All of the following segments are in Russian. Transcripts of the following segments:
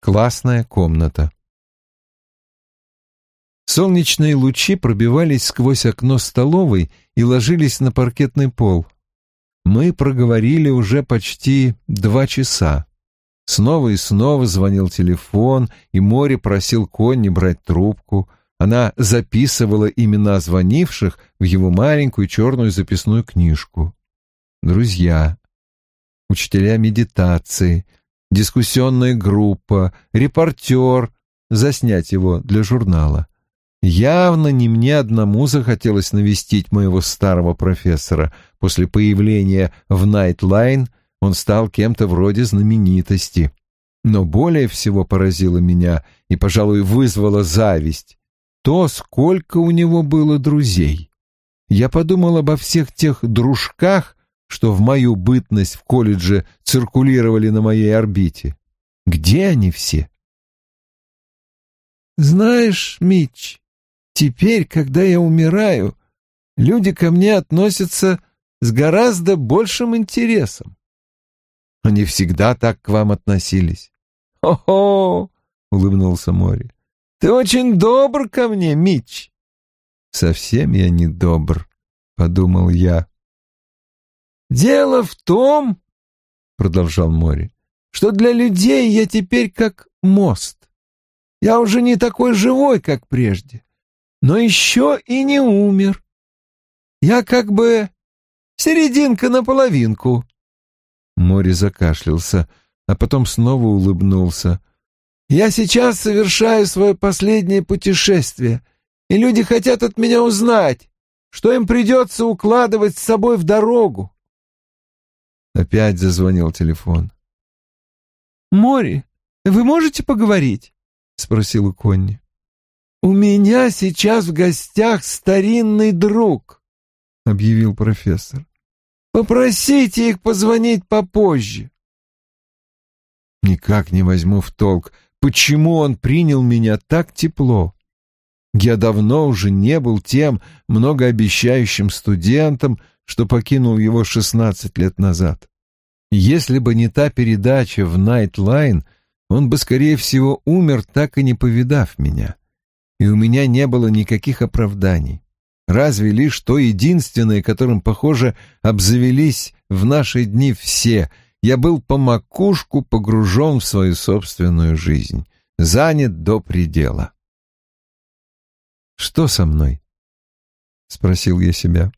Классная комната. Солнечные лучи пробивались сквозь окно столовой и ложились на паркетный пол. Мы проговорили уже почти два часа. Снова и снова звонил телефон, и Море просил Конни брать трубку. Она записывала имена звонивших в его маленькую черную записную книжку. Друзья, учителя медитации, дискуссионная группа, репортер, заснять его для журнала. Явно не мне одному захотелось навестить моего старого профессора. После появления в Nightline он стал кем-то вроде знаменитости. Но более всего поразило меня и, пожалуй, вызвало зависть то, сколько у него было друзей. Я подумал обо всех тех дружках, что в мою бытность в колледже циркулировали на моей орбите. Где они все? «Знаешь, Митч, Теперь, когда я умираю, люди ко мне относятся с гораздо большим интересом. Они всегда так к вам относились. «Хо-хо!» — улыбнулся Мори. «Ты очень добр ко мне, Мич!» «Совсем я не добр», — подумал я. «Дело в том, — продолжал Мори, — что для людей я теперь как мост. Я уже не такой живой, как прежде но еще и не умер. Я как бы серединка на половинку. Мори закашлялся, а потом снова улыбнулся. Я сейчас совершаю свое последнее путешествие, и люди хотят от меня узнать, что им придется укладывать с собой в дорогу. Опять зазвонил телефон. «Мори, вы можете поговорить?» — спросила Конни. «У меня сейчас в гостях старинный друг», — объявил профессор. «Попросите их позвонить попозже». Никак не возьму в толк, почему он принял меня так тепло. Я давно уже не был тем многообещающим студентом, что покинул его шестнадцать лет назад. Если бы не та передача в Nightline, он бы, скорее всего, умер, так и не повидав меня и у меня не было никаких оправданий. Разве лишь то единственное, которым, похоже, обзавелись в наши дни все. Я был по макушку погружен в свою собственную жизнь, занят до предела. «Что со мной?» — спросил я себя.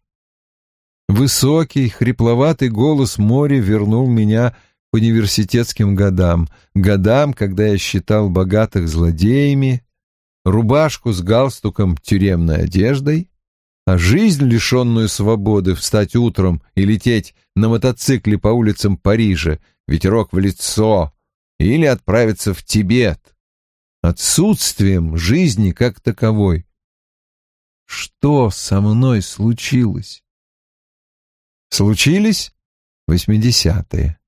Высокий, хрипловатый голос моря вернул меня к университетским годам, годам, когда я считал богатых злодеями, рубашку с галстуком тюремной одеждой, а жизнь, лишенную свободы, встать утром и лететь на мотоцикле по улицам Парижа, ветерок в лицо, или отправиться в Тибет, отсутствием жизни как таковой. Что со мной случилось? Случились восьмидесятые,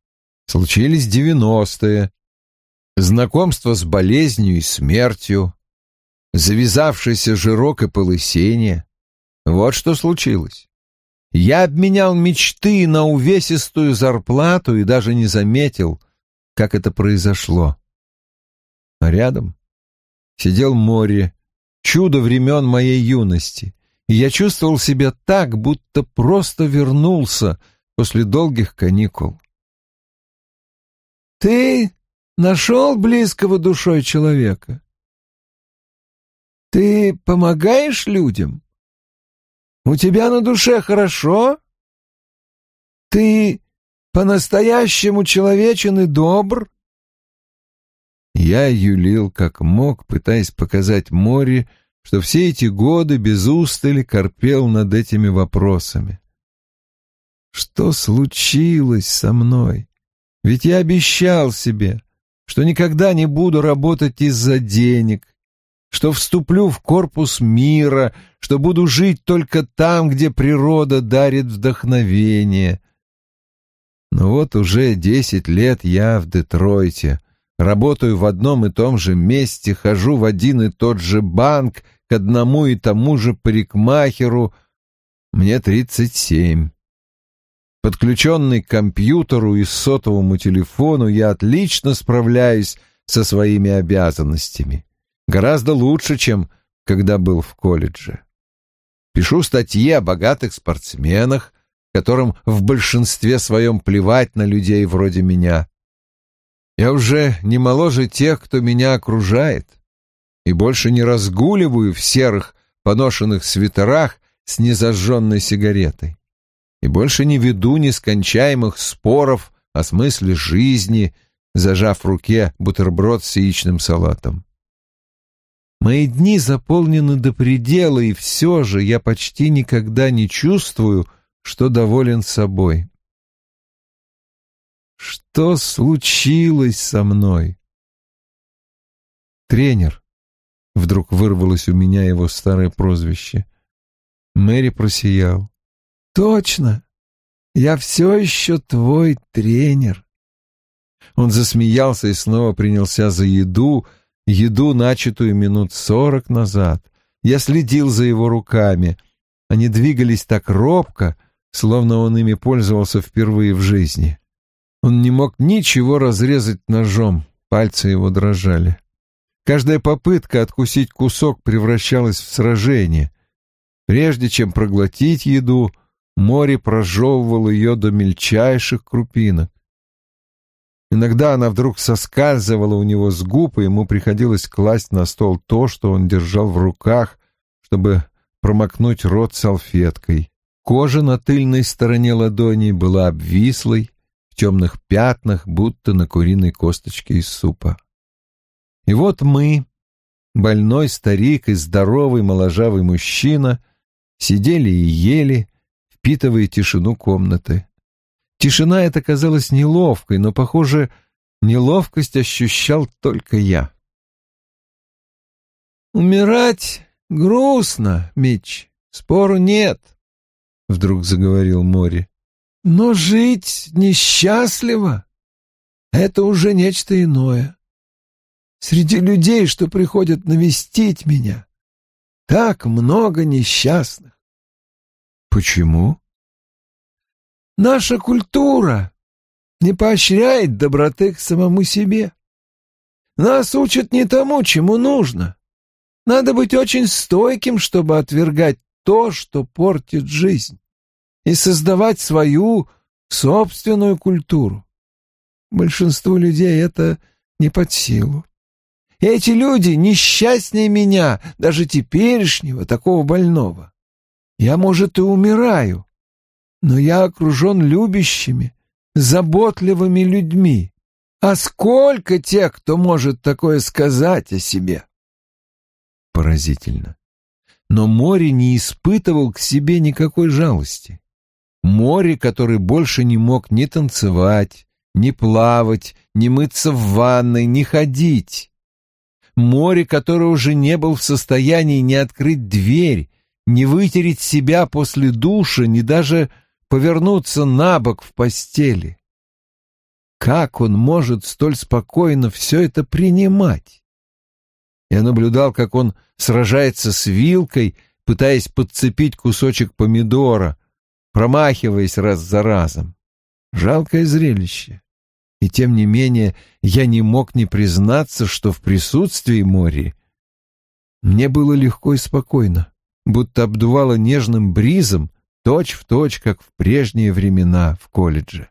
случились девяностые, знакомство с болезнью и смертью, завязавшийся жирок и полысение. Вот что случилось. Я обменял мечты на увесистую зарплату и даже не заметил, как это произошло. А рядом сидел море, чудо времен моей юности, я чувствовал себя так, будто просто вернулся после долгих каникул. «Ты нашел близкого душой человека?» Ты помогаешь людям? У тебя на душе хорошо? Ты по-настоящему человечен и добр? Я юлил как мог, пытаясь показать море, что все эти годы без устали корпел над этими вопросами. Что случилось со мной? Ведь я обещал себе, что никогда не буду работать из-за денег, что вступлю в корпус мира, что буду жить только там, где природа дарит вдохновение. Но вот уже десять лет я в Детройте, работаю в одном и том же месте, хожу в один и тот же банк к одному и тому же парикмахеру. Мне тридцать семь. Подключенный к компьютеру и сотовому телефону, я отлично справляюсь со своими обязанностями. Гораздо лучше, чем когда был в колледже. Пишу статьи о богатых спортсменах, которым в большинстве своем плевать на людей вроде меня. Я уже не моложе тех, кто меня окружает, и больше не разгуливаю в серых поношенных свитерах с незажженной сигаретой, и больше не веду нескончаемых споров о смысле жизни, зажав в руке бутерброд с яичным салатом. Мои дни заполнены до предела, и все же я почти никогда не чувствую, что доволен собой. Что случилось со мной? Тренер. Вдруг вырвалось у меня его старое прозвище. Мэри просиял. Точно. Я все еще твой тренер. Он засмеялся и снова принялся за еду, еду, начатую минут сорок назад. Я следил за его руками. Они двигались так робко, словно он ими пользовался впервые в жизни. Он не мог ничего разрезать ножом, пальцы его дрожали. Каждая попытка откусить кусок превращалась в сражение. Прежде чем проглотить еду, море прожевывало ее до мельчайших крупинок. Иногда она вдруг соскальзывала у него с губ, и ему приходилось класть на стол то, что он держал в руках, чтобы промокнуть рот салфеткой. Кожа на тыльной стороне ладони была обвислой, в темных пятнах, будто на куриной косточке из супа. И вот мы, больной старик и здоровый моложавый мужчина, сидели и ели, впитывая тишину комнаты. Тишина эта казалась неловкой, но, похоже, неловкость ощущал только я. «Умирать грустно, Мич, спору нет», — вдруг заговорил Мори. «Но жить несчастливо — это уже нечто иное. Среди людей, что приходят навестить меня, так много несчастных». «Почему?» Наша культура не поощряет доброты к самому себе. Нас учат не тому, чему нужно. Надо быть очень стойким, чтобы отвергать то, что портит жизнь, и создавать свою собственную культуру. Большинству людей это не под силу. Эти люди несчастнее меня, даже теперешнего, такого больного. Я, может, и умираю, но я окружен любящими, заботливыми людьми. А сколько тех, кто может такое сказать о себе? Поразительно. Но море не испытывал к себе никакой жалости. Море, который больше не мог ни танцевать, ни плавать, ни мыться в ванной, ни ходить. Море, который уже не был в состоянии ни открыть дверь, ни вытереть себя после душа, ни даже повернуться на бок в постели. Как он может столь спокойно все это принимать? Я наблюдал, как он сражается с вилкой, пытаясь подцепить кусочек помидора, промахиваясь раз за разом. Жалкое зрелище. И тем не менее я не мог не признаться, что в присутствии Мори мне было легко и спокойно, будто обдувало нежным бризом, точь в точь, как в прежние времена в колледже.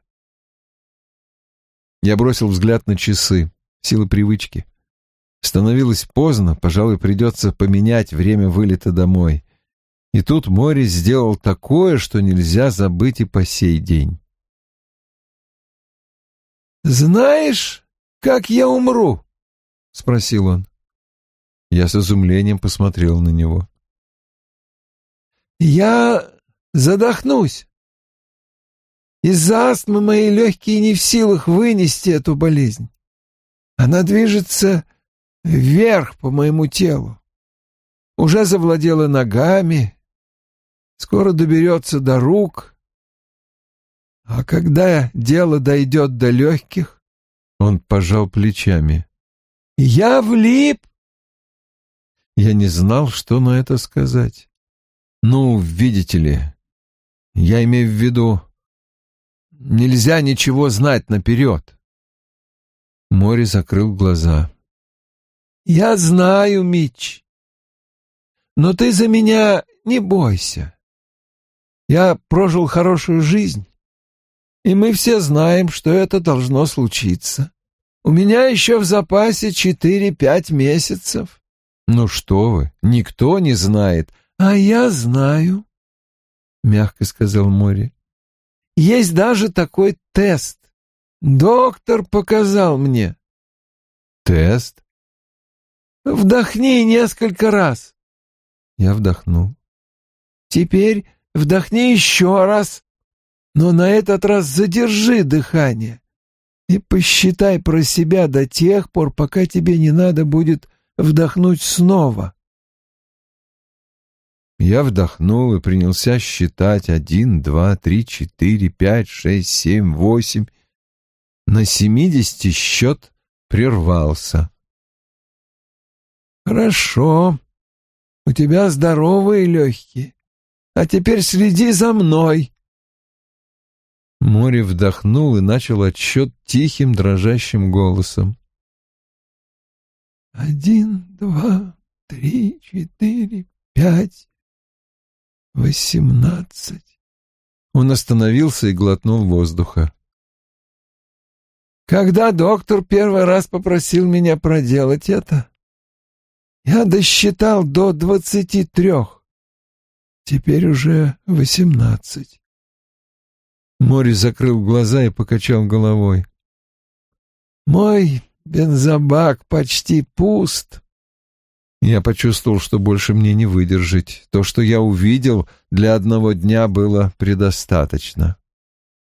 Я бросил взгляд на часы, силы привычки. Становилось поздно, пожалуй, придется поменять время вылета домой. И тут Морис сделал такое, что нельзя забыть и по сей день. «Знаешь, как я умру?» — спросил он. Я с изумлением посмотрел на него. «Я задохнусь. Из-за астмы мои легкие не в силах вынести эту болезнь. Она движется вверх по моему телу. Уже завладела ногами, скоро доберется до рук. А когда дело дойдет до легких, он пожал плечами. Я влип. Я не знал, что на это сказать. Ну, видите ли, я имею в виду, нельзя ничего знать наперед. Мори закрыл глаза. «Я знаю, Мич, но ты за меня не бойся. Я прожил хорошую жизнь, и мы все знаем, что это должно случиться. У меня еще в запасе четыре-пять месяцев». «Ну что вы, никто не знает». «А я знаю», — мягко сказал Мори. «Есть даже такой тест. Доктор показал мне». «Тест?» «Вдохни несколько раз». Я вдохнул. «Теперь вдохни еще раз, но на этот раз задержи дыхание и посчитай про себя до тех пор, пока тебе не надо будет вдохнуть снова». Я вдохнул и принялся считать один, два, три, четыре, пять, шесть, семь, восемь. На семидесяти счет прервался. «Хорошо. У тебя здоровые легкие. А теперь следи за мной». Море вдохнул и начал отсчет тихим дрожащим голосом. «Один, два, три, четыре, пять, восемнадцать». Он остановился и глотнул воздуха. Когда доктор первый раз попросил меня проделать это, я досчитал до двадцати трех. Теперь уже восемнадцать. Мори закрыл глаза и покачал головой. «Мой бензобак почти пуст». Я почувствовал, что больше мне не выдержать. То, что я увидел, для одного дня было предостаточно.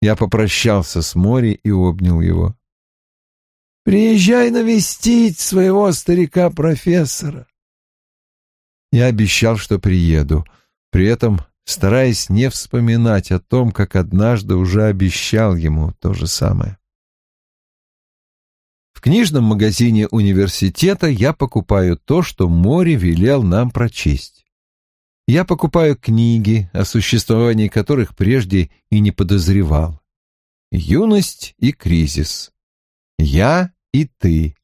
Я попрощался с Мори и обнял его. Приезжай навестить своего старика-профессора. Я обещал, что приеду, при этом стараясь не вспоминать о том, как однажды уже обещал ему то же самое. В книжном магазине университета я покупаю то, что море велел нам прочесть. Я покупаю книги, о существовании которых прежде и не подозревал. «Юность и кризис», «Я и ты.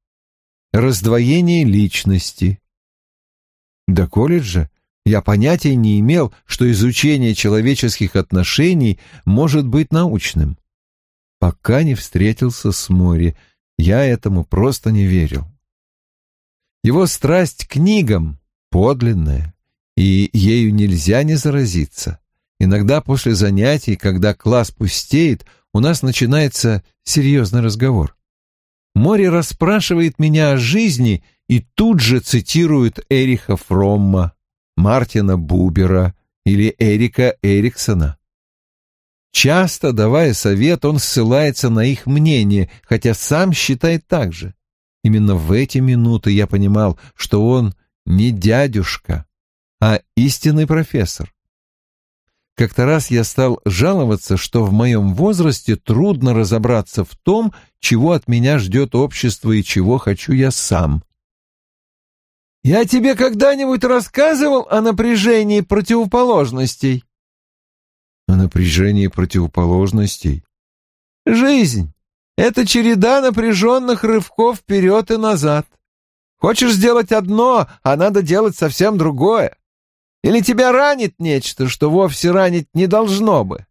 Раздвоение личности. До колледжа я понятия не имел, что изучение человеческих отношений может быть научным. Пока не встретился с Мори, я этому просто не верил. Его страсть к книгам подлинная, и ею нельзя не заразиться. Иногда после занятий, когда класс пустеет, у нас начинается серьезный разговор. Море расспрашивает меня о жизни и тут же цитирует Эриха Фромма, Мартина Бубера или Эрика Эриксона. Часто, давая совет, он ссылается на их мнение, хотя сам считает так же. Именно в эти минуты я понимал, что он не дядюшка, а истинный профессор. Как-то раз я стал жаловаться, что в моем возрасте трудно разобраться в том, чего от меня ждет общество и чего хочу я сам. «Я тебе когда-нибудь рассказывал о напряжении противоположностей?» «О напряжении противоположностей?» «Жизнь — это череда напряженных рывков вперед и назад. Хочешь сделать одно, а надо делать совсем другое. Или тебя ранит нечто, что вовсе ранить не должно бы?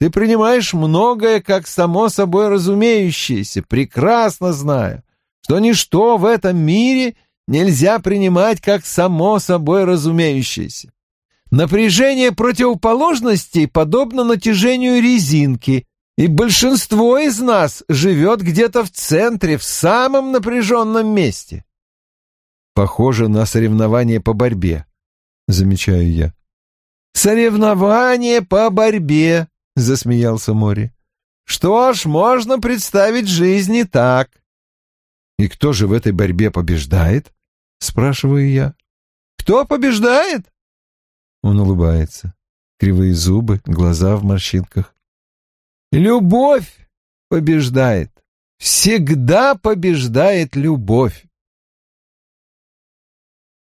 Ты принимаешь многое как само собой разумеющееся, прекрасно зная, что ничто в этом мире нельзя принимать как само собой разумеющееся. Напряжение противоположностей подобно натяжению резинки, и большинство из нас живет где-то в центре, в самом напряженном месте. Похоже на соревнование по борьбе замечаю я. «Соревнование по борьбе», — засмеялся Мори. «Что ж, можно представить жизнь и так». «И кто же в этой борьбе побеждает?» — спрашиваю я. «Кто побеждает?» Он улыбается. Кривые зубы, глаза в морщинках. «Любовь побеждает. Всегда побеждает любовь».